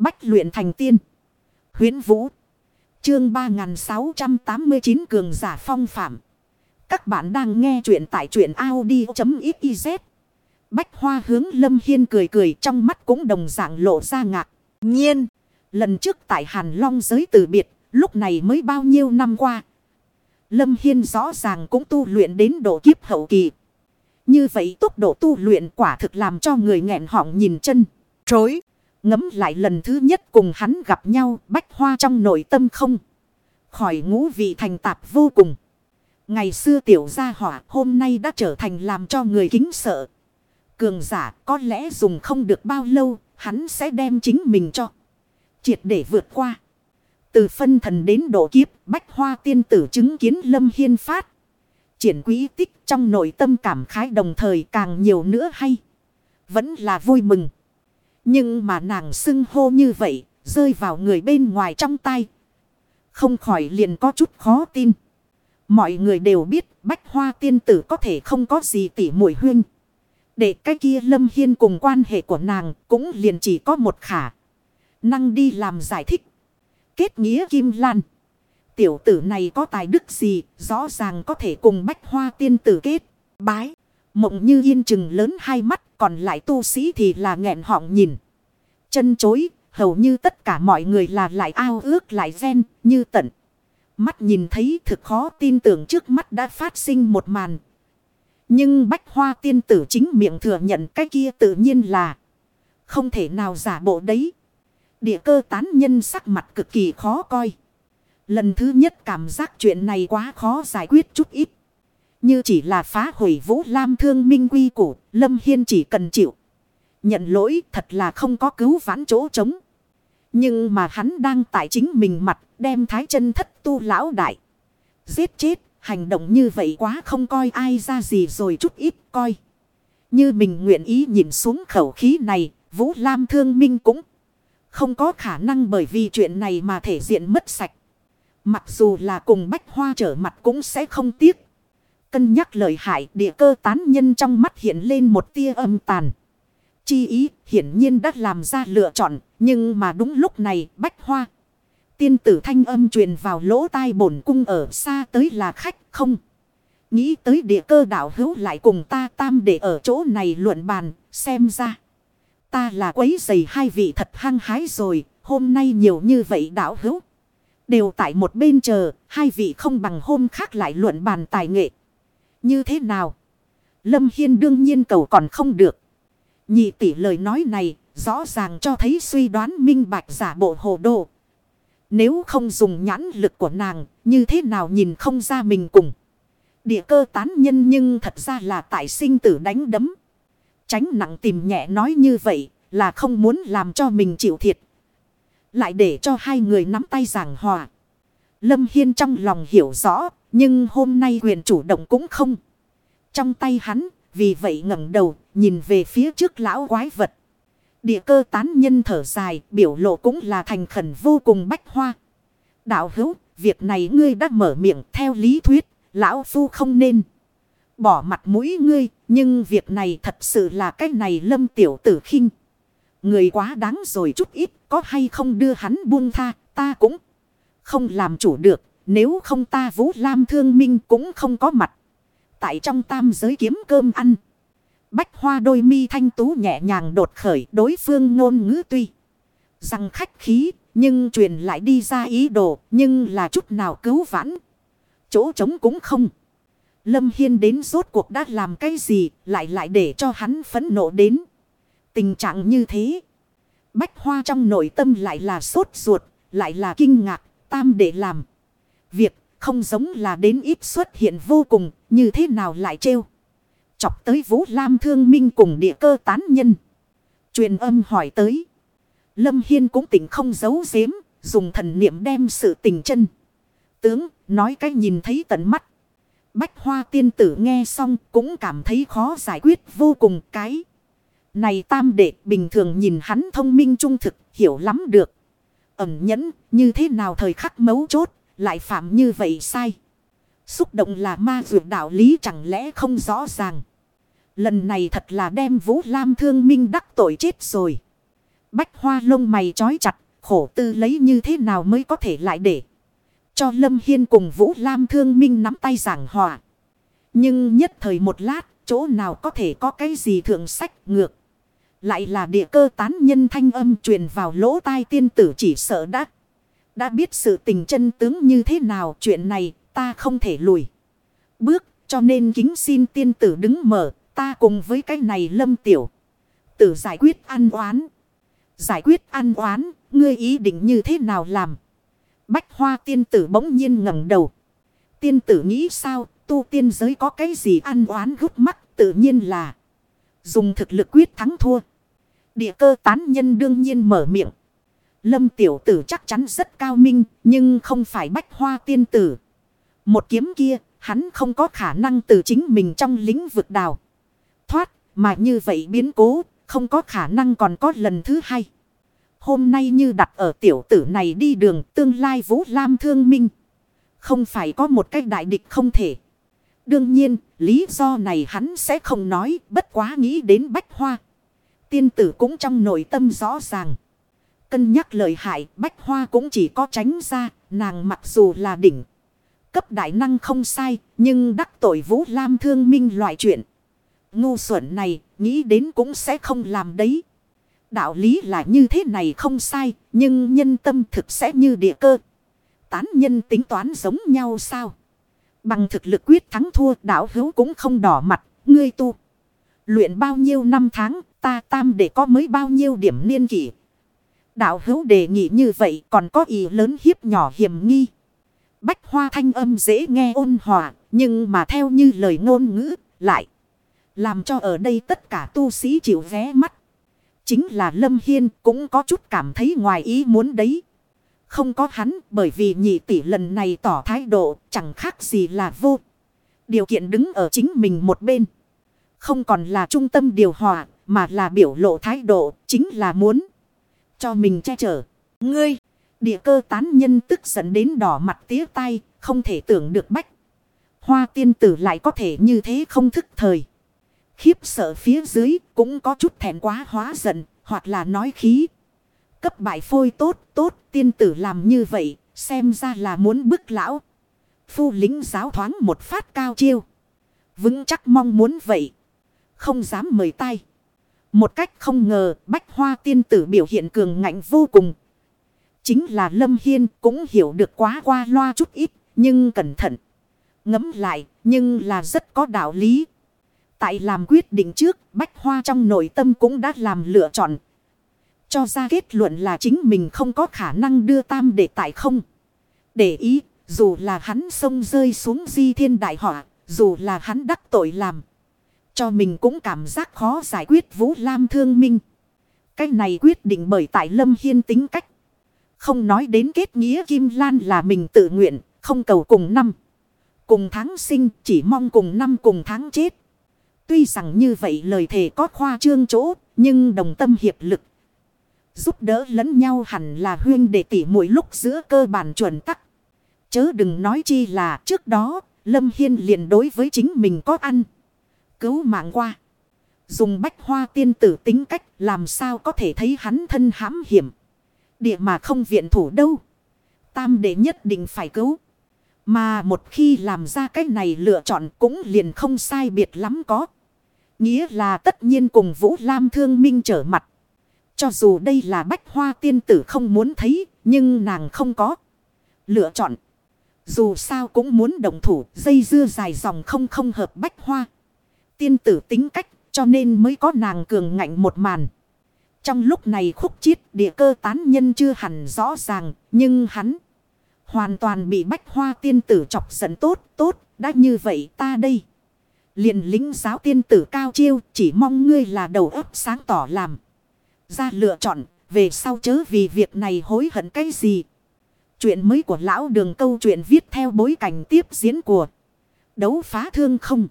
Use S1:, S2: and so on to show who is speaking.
S1: Bách luyện thành tiên. huyễn Vũ. Chương 3689 Cường giả phong phạm. Các bạn đang nghe truyện tại truyện Audi.xyz. Bách hoa hướng Lâm Hiên cười cười, trong mắt cũng đồng dạng lộ ra ngạc. Nhiên. Lần trước tại Hàn Long giới từ biệt. Lúc này mới bao nhiêu năm qua. Lâm Hiên rõ ràng cũng tu luyện đến độ kiếp hậu kỳ. Như vậy tốc độ tu luyện quả thực làm cho người nghẹn họng nhìn chân. Trối. Ngấm lại lần thứ nhất cùng hắn gặp nhau, bách hoa trong nội tâm không. Khỏi ngũ vị thành tạp vô cùng. Ngày xưa tiểu gia hỏa hôm nay đã trở thành làm cho người kính sợ. Cường giả có lẽ dùng không được bao lâu, hắn sẽ đem chính mình cho. Triệt để vượt qua. Từ phân thần đến độ kiếp, bách hoa tiên tử chứng kiến lâm hiên phát. Triển quý tích trong nội tâm cảm khái đồng thời càng nhiều nữa hay. Vẫn là vui mừng. Nhưng mà nàng xưng hô như vậy, rơi vào người bên ngoài trong tay. Không khỏi liền có chút khó tin. Mọi người đều biết bách hoa tiên tử có thể không có gì tỉ mũi huyên. Để cái kia lâm hiên cùng quan hệ của nàng cũng liền chỉ có một khả. Năng đi làm giải thích. Kết nghĩa kim lan. Tiểu tử này có tài đức gì, rõ ràng có thể cùng bách hoa tiên tử kết, bái. Mộng như yên chừng lớn hai mắt, còn lại tu sĩ thì là nghẹn họng nhìn. Chân chối, hầu như tất cả mọi người là lại ao ước lại ghen, như tận. Mắt nhìn thấy thực khó tin tưởng trước mắt đã phát sinh một màn. Nhưng bách hoa tiên tử chính miệng thừa nhận cái kia tự nhiên là không thể nào giả bộ đấy. Địa cơ tán nhân sắc mặt cực kỳ khó coi. Lần thứ nhất cảm giác chuyện này quá khó giải quyết chút ít. Như chỉ là phá hủy vũ lam thương minh quy củ, Lâm Hiên chỉ cần chịu. Nhận lỗi thật là không có cứu vãn chỗ trống. Nhưng mà hắn đang tại chính mình mặt đem thái chân thất tu lão đại. Giết chết, hành động như vậy quá không coi ai ra gì rồi chút ít coi. Như mình nguyện ý nhìn xuống khẩu khí này, Vũ Lam thương minh cũng không có khả năng bởi vì chuyện này mà thể diện mất sạch. Mặc dù là cùng bách hoa trở mặt cũng sẽ không tiếc. Cân nhắc lời hại, địa cơ tán nhân trong mắt hiện lên một tia âm tàn. Chi ý hiển nhiên đã làm ra lựa chọn. Nhưng mà đúng lúc này, bách hoa. Tiên tử thanh âm truyền vào lỗ tai bổn cung ở xa tới là khách không. Nghĩ tới địa cơ đạo hữu lại cùng ta tam để ở chỗ này luận bàn, xem ra. Ta là quấy giày hai vị thật hăng hái rồi. Hôm nay nhiều như vậy đạo hữu. Đều tại một bên chờ. Hai vị không bằng hôm khác lại luận bàn tài nghệ. Như thế nào? Lâm Hiên đương nhiên cầu còn không được. Nhị tỷ lời nói này rõ ràng cho thấy suy đoán minh bạch giả bộ hồ đồ. Nếu không dùng nhãn lực của nàng, như thế nào nhìn không ra mình cùng. Địa cơ tán nhân nhưng thật ra là tại sinh tử đánh đấm. Tránh nặng tìm nhẹ nói như vậy là không muốn làm cho mình chịu thiệt. Lại để cho hai người nắm tay giảng hòa. Lâm Hiên trong lòng hiểu rõ nhưng hôm nay quyền chủ động cũng không. Trong tay hắn, vì vậy ngẩng đầu, nhìn về phía trước lão quái vật. Địa cơ tán nhân thở dài, biểu lộ cũng là thành khẩn vô cùng bách hoa. Đạo hữu, việc này ngươi đã mở miệng theo lý thuyết, lão phu không nên. Bỏ mặt mũi ngươi, nhưng việc này thật sự là cái này lâm tiểu tử khinh. Người quá đáng rồi chút ít, có hay không đưa hắn buông tha, ta cũng không làm chủ được. Nếu không ta Vũ Lam Thương Minh cũng không có mặt. Tại trong tam giới kiếm cơm ăn. Bách hoa đôi mi thanh tú nhẹ nhàng đột khởi, đối phương ngôn ngữ tuy. Rằng khách khí, nhưng truyền lại đi ra ý đồ, nhưng là chút nào cứu vãn. Chỗ trống cũng không. Lâm Hiên đến rốt cuộc đã làm cái gì, lại lại để cho hắn phấn nộ đến. Tình trạng như thế. Bách hoa trong nội tâm lại là sốt ruột, lại là kinh ngạc tam để làm. Việc không giống là đến ít xuất hiện vô cùng, như thế nào lại trêu. Chọc tới Vũ Lam thương minh cùng địa cơ tán nhân. Truyền âm hỏi tới. Lâm Hiên cũng tỉnh không giấu giếm. Dùng thần niệm đem sự tình chân. Tướng nói cái nhìn thấy tận mắt. Bách hoa tiên tử nghe xong cũng cảm thấy khó giải quyết vô cùng cái. Này tam đệ bình thường nhìn hắn thông minh trung thực, hiểu lắm được ẩn nhẫn như thế nào thời khắc mấu chốt lại phạm như vậy sai. Xúc động là ma dược đạo lý chẳng lẽ không rõ ràng. Lần này thật là đem Vũ Lam thương minh đắc tội chết rồi. Bách hoa lông mày trói chặt, khổ tư lấy như thế nào mới có thể lại để. Cho Lâm Hiên cùng Vũ Lam Thương Minh nắm tay giảng hòa. Nhưng nhất thời một lát, chỗ nào có thể có cái gì thượng sách ngược. Lại là địa cơ tán nhân thanh âm truyền vào lỗ tai tiên tử chỉ sợ đã. Đã biết sự tình chân tướng như thế nào, chuyện này ta không thể lùi. Bước, cho nên kính xin tiên tử đứng mở, ta cùng với cái này lâm tiểu. Tử giải quyết ăn oán. Giải quyết ăn oán, ngươi ý định như thế nào làm. Bách hoa tiên tử bỗng nhiên ngẩng đầu. Tiên tử nghĩ sao, tu tiên giới có cái gì ăn oán gúc mắt, tự nhiên là. Dùng thực lực quyết thắng thua. Địa cơ tán nhân đương nhiên mở miệng. Lâm tiểu tử chắc chắn rất cao minh, nhưng không phải bách hoa tiên tử. Một kiếm kia, hắn không có khả năng từ chính mình trong lĩnh vực đào. Thoát, mà như vậy biến cố, không có khả năng còn có lần thứ hai. Hôm nay như đặt ở tiểu tử này đi đường tương lai vũ lam thương minh. Không phải có một cách đại địch không thể. Đương nhiên, lý do này hắn sẽ không nói, bất quá nghĩ đến bách hoa. Tiên tử cũng trong nội tâm rõ ràng. Cân nhắc lợi hại, bách hoa cũng chỉ có tránh ra, nàng mặc dù là đỉnh. Cấp đại năng không sai, nhưng đắc tội Vũ Lam thương minh loại chuyện. Ngu xuẩn này, nghĩ đến cũng sẽ không làm đấy. Đạo lý là như thế này không sai, nhưng nhân tâm thực sẽ như địa cơ. Tán nhân tính toán giống nhau sao? Bằng thực lực quyết thắng thua đạo hữu cũng không đỏ mặt, ngươi tu. Luyện bao nhiêu năm tháng, ta tam để có mới bao nhiêu điểm niên kỷ. Đạo hữu đề nghị như vậy còn có ý lớn hiếp nhỏ hiểm nghi. Bách hoa thanh âm dễ nghe ôn hòa, nhưng mà theo như lời ngôn ngữ, lại. Làm cho ở đây tất cả tu sĩ chịu vé mắt. Chính là Lâm Hiên cũng có chút cảm thấy ngoài ý muốn đấy. Không có hắn bởi vì nhị tỷ lần này tỏ thái độ chẳng khác gì là vô. Điều kiện đứng ở chính mình một bên. Không còn là trung tâm điều hòa mà là biểu lộ thái độ chính là muốn cho mình che chở. Ngươi, địa cơ tán nhân tức giận đến đỏ mặt tía tay, không thể tưởng được bách. Hoa tiên tử lại có thể như thế không thức thời. Khiếp sợ phía dưới cũng có chút thẹn quá hóa giận, hoặc là nói khí. Cấp bại phôi tốt, tốt, tiên tử làm như vậy, xem ra là muốn bức lão. Phu lính giáo thoáng một phát cao chiêu. Vững chắc mong muốn vậy. Không dám mời tay. Một cách không ngờ, bách hoa tiên tử biểu hiện cường ngạnh vô cùng. Chính là Lâm Hiên cũng hiểu được quá qua loa chút ít. Nhưng cẩn thận. Ngấm lại, nhưng là rất có đạo lý. Tại làm quyết định trước, bách hoa trong nội tâm cũng đã làm lựa chọn. Cho ra kết luận là chính mình không có khả năng đưa tam để tại không. Để ý, dù là hắn sông rơi xuống di thiên đại họa. Dù là hắn đắc tội làm. Cho mình cũng cảm giác khó giải quyết Vũ Lam thương minh. Cái này quyết định bởi tại Lâm Hiên tính cách. Không nói đến kết nghĩa Kim Lan là mình tự nguyện, không cầu cùng năm. Cùng tháng sinh, chỉ mong cùng năm cùng tháng chết. Tuy rằng như vậy lời thề có khoa trương chỗ, nhưng đồng tâm hiệp lực. Giúp đỡ lẫn nhau hẳn là huyên để tỉ mỗi lúc giữa cơ bản chuẩn tắc. Chớ đừng nói chi là trước đó, Lâm Hiên liền đối với chính mình có ăn cứu mạng qua. Dùng bách hoa tiên tử tính cách làm sao có thể thấy hắn thân hãm hiểm. Địa mà không viện thủ đâu. Tam đệ nhất định phải cứu. Mà một khi làm ra cái này lựa chọn cũng liền không sai biệt lắm có. Nghĩa là tất nhiên cùng Vũ Lam thương minh trở mặt. Cho dù đây là bách hoa tiên tử không muốn thấy, nhưng nàng không có. Lựa chọn. Dù sao cũng muốn đồng thủ, dây dưa dài dòng không không hợp bách hoa tiên tử tính cách, cho nên mới có nàng cường ngạnh một màn. Trong lúc này khúc chiết, địa cơ tán nhân chưa hẳn rõ ràng, nhưng hắn hoàn toàn bị bách hoa tiên tử chọc giận tốt tốt, đã như vậy ta đây. liền lính giáo tiên tử cao chiêu, chỉ mong ngươi là đầu óc sáng tỏ làm. Ra lựa chọn, về sau chớ vì việc này hối hận cái gì. Chuyện mới của lão đường câu chuyện viết theo bối cảnh tiếp diễn của đấu phá thương không.